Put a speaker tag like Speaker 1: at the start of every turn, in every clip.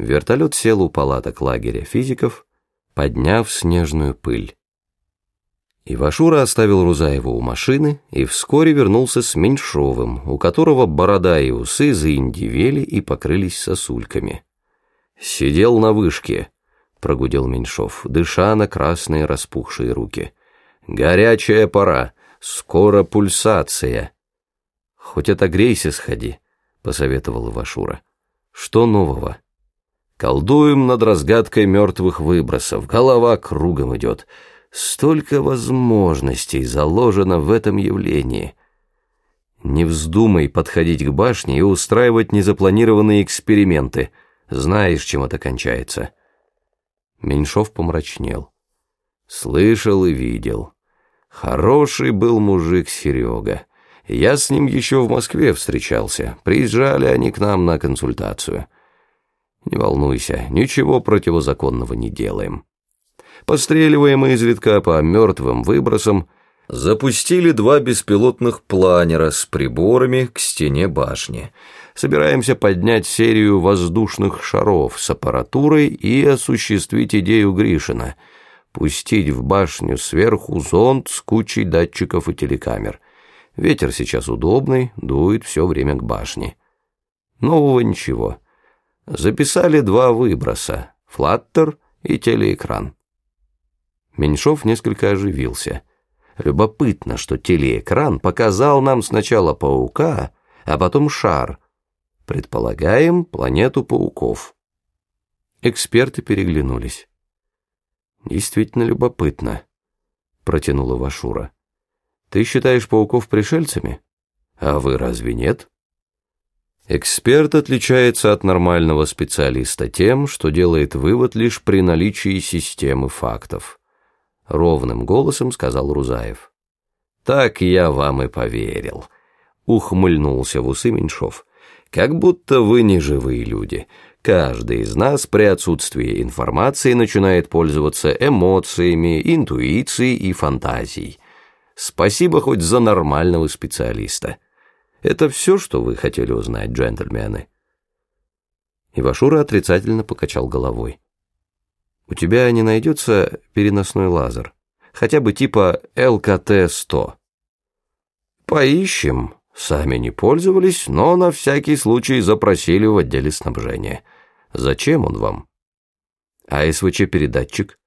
Speaker 1: Вертолет сел у палаток лагеря физиков, подняв снежную пыль. Ивашура оставил Рузаева у машины и вскоре вернулся с Меньшовым, у которого борода и усы заиндивели и покрылись сосульками. «Сидел на вышке», — прогудел Меньшов, дыша на красные распухшие руки. «Горячая пора, скоро пульсация». «Хоть отогрейся, сходи», — посоветовал Ивашура. «Что нового?» «Колдуем над разгадкой мертвых выбросов, голова кругом идет». Столько возможностей заложено в этом явлении. Не вздумай подходить к башне и устраивать незапланированные эксперименты. Знаешь, чем это кончается. Меньшов помрачнел. Слышал и видел. Хороший был мужик Серега. Я с ним еще в Москве встречался. Приезжали они к нам на консультацию. Не волнуйся, ничего противозаконного не делаем постреливаем изредка по мертвым выбросам, запустили два беспилотных планера с приборами к стене башни. Собираемся поднять серию воздушных шаров с аппаратурой и осуществить идею Гришина – пустить в башню сверху зонд с кучей датчиков и телекамер. Ветер сейчас удобный, дует все время к башне. Нового ничего. Записали два выброса – флаттер и телеэкран. Меньшов несколько оживился. Любопытно, что телеэкран показал нам сначала паука, а потом шар. Предполагаем, планету пауков. Эксперты переглянулись. «Действительно любопытно», — протянула Вашура. «Ты считаешь пауков пришельцами? А вы разве нет?» Эксперт отличается от нормального специалиста тем, что делает вывод лишь при наличии системы фактов ровным голосом сказал Рузаев. Так я вам и поверил, ухмыльнулся в усы Меньшов. Как будто вы не живые люди. Каждый из нас при отсутствии информации начинает пользоваться эмоциями, интуицией и фантазией. Спасибо хоть за нормального специалиста. Это все, что вы хотели узнать, джентльмены?» Ивашура отрицательно покачал головой. У тебя не найдется переносной лазер, хотя бы типа ЛКТ-100. Поищем. Сами не пользовались, но на всякий случай запросили в отделе снабжения. Зачем он вам? А СВЧ-передатчик?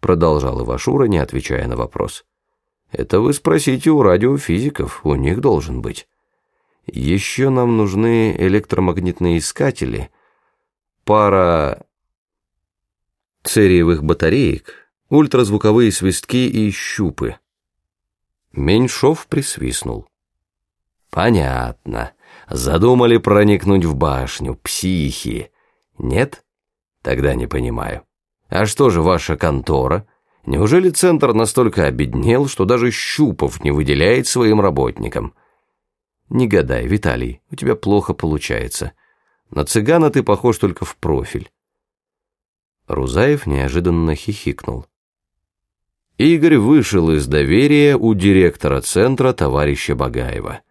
Speaker 1: Продолжал Ивашура, не отвечая на вопрос. Это вы спросите у радиофизиков, у них должен быть. Еще нам нужны электромагнитные искатели, пара цериевых батареек, ультразвуковые свистки и щупы. Меньшов присвистнул. «Понятно. Задумали проникнуть в башню, психи. Нет? Тогда не понимаю. А что же ваша контора? Неужели центр настолько обеднел, что даже щупов не выделяет своим работникам? Не гадай, Виталий, у тебя плохо получается. На цыгана ты похож только в профиль. Рузаев неожиданно хихикнул. Игорь вышел из доверия у директора центра товарища Багаева.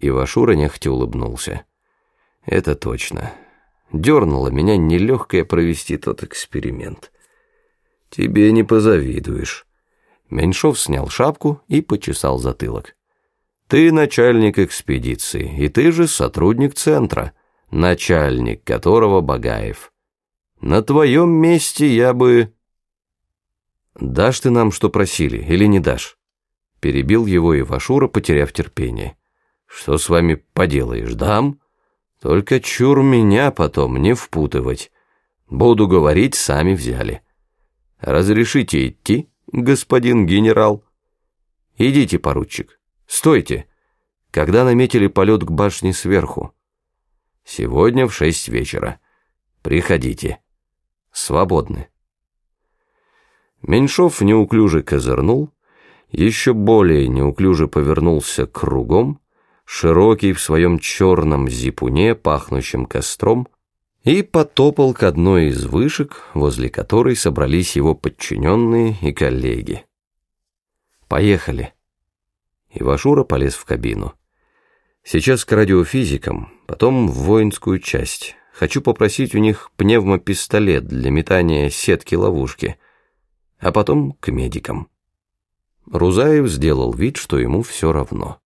Speaker 1: Ивашура нехотя улыбнулся. Это точно. Дернуло меня нелегкое провести тот эксперимент. Тебе не позавидуешь. Меньшов снял шапку и почесал затылок. Ты начальник экспедиции, и ты же сотрудник центра, начальник которого Багаев. На твоем месте я бы... Дашь ты нам, что просили, или не дашь? Перебил его Ивашура, потеряв терпение. Что с вами поделаешь, дам? Только чур меня потом не впутывать. Буду говорить, сами взяли. Разрешите идти, господин генерал? Идите, поручик. Стойте. Когда наметили полет к башне сверху? Сегодня в шесть вечера. Приходите свободны. Меньшов неуклюже козырнул, еще более неуклюже повернулся кругом, широкий в своем черном зипуне, пахнущем костром, и потопал к одной из вышек, возле которой собрались его подчиненные и коллеги. «Поехали!» Ивашура полез в кабину. «Сейчас к радиофизикам, потом в воинскую часть, Хочу попросить у них пневмопистолет для метания сетки-ловушки, а потом к медикам». Рузаев сделал вид, что ему все равно.